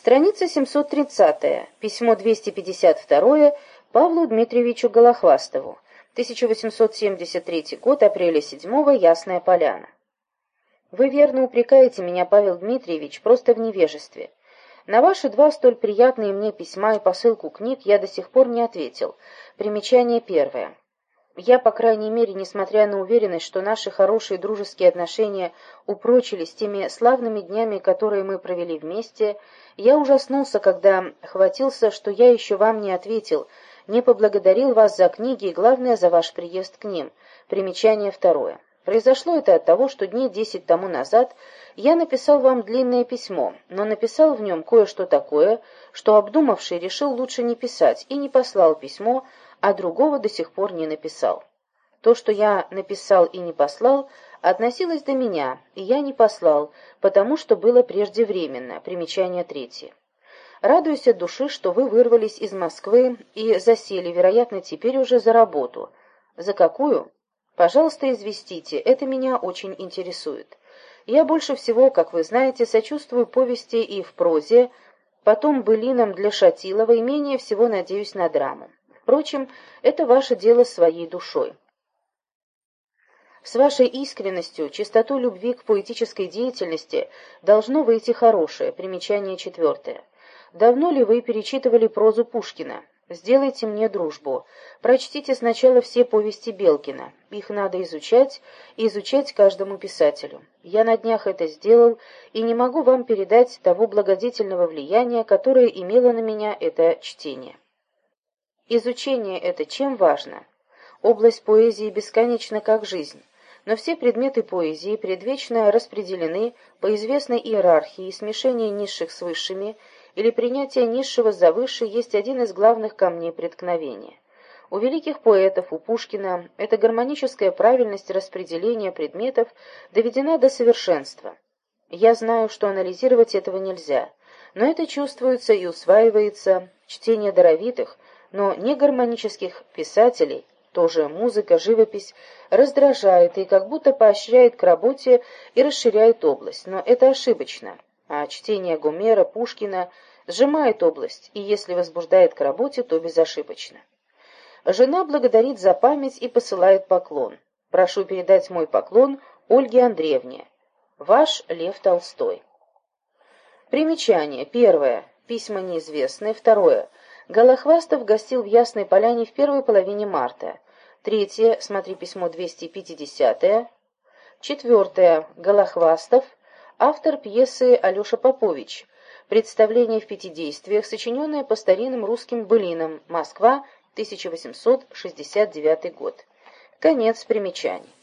Страница 730. Письмо 252 Павлу Дмитриевичу Голохвастову. 1873 год, апреля 7 Ясная Поляна. Вы верно упрекаете меня, Павел Дмитриевич, просто в невежестве. На ваши два столь приятные мне письма и посылку книг я до сих пор не ответил. Примечание первое. Я, по крайней мере, несмотря на уверенность, что наши хорошие дружеские отношения упрочились теми славными днями, которые мы провели вместе, я ужаснулся, когда хватился, что я еще вам не ответил, не поблагодарил вас за книги и, главное, за ваш приезд к ним. Примечание второе. Произошло это от того, что дней десять тому назад я написал вам длинное письмо, но написал в нем кое-что такое, что обдумавший решил лучше не писать и не послал письмо, а другого до сих пор не написал. То, что я написал и не послал, относилось до меня, и я не послал, потому что было преждевременно. Примечание третье. Радуюсь от души, что вы вырвались из Москвы и засели, вероятно, теперь уже за работу. За какую? Пожалуйста, известите, это меня очень интересует. Я больше всего, как вы знаете, сочувствую повести и в прозе, потом былинам для Шатилова и менее всего надеюсь на драму. Впрочем, это ваше дело своей душой. С вашей искренностью, чистотой любви к поэтической деятельности должно выйти хорошее. Примечание четвертое. Давно ли вы перечитывали прозу Пушкина? Сделайте мне дружбу. Прочтите сначала все повести Белкина. Их надо изучать, и изучать каждому писателю. Я на днях это сделал, и не могу вам передать того благодетельного влияния, которое имело на меня это чтение. Изучение это чем важно? Область поэзии бесконечна как жизнь, но все предметы поэзии предвечно распределены по известной иерархии, смешение низших с высшими или принятие низшего за высшее есть один из главных камней преткновения. У великих поэтов, у Пушкина, эта гармоническая правильность распределения предметов доведена до совершенства. Я знаю, что анализировать этого нельзя, но это чувствуется и усваивается, чтение даровитых – но негармонических писателей, тоже музыка, живопись, раздражает и как будто поощряет к работе и расширяет область, но это ошибочно, а чтение Гомера, Пушкина сжимает область и если возбуждает к работе, то безошибочно. Жена благодарит за память и посылает поклон. Прошу передать мой поклон Ольге Андреевне. Ваш Лев Толстой. Примечание. Первое. Письма неизвестные. Второе. Голохвастов гостил в Ясной Поляне в первой половине марта. Третье, смотри письмо 250 -е. Четвертое, Голохвастов, автор пьесы Алеша Попович. Представление в пяти действиях, сочиненное по старинным русским былинам. Москва, 1869 год. Конец примечаний.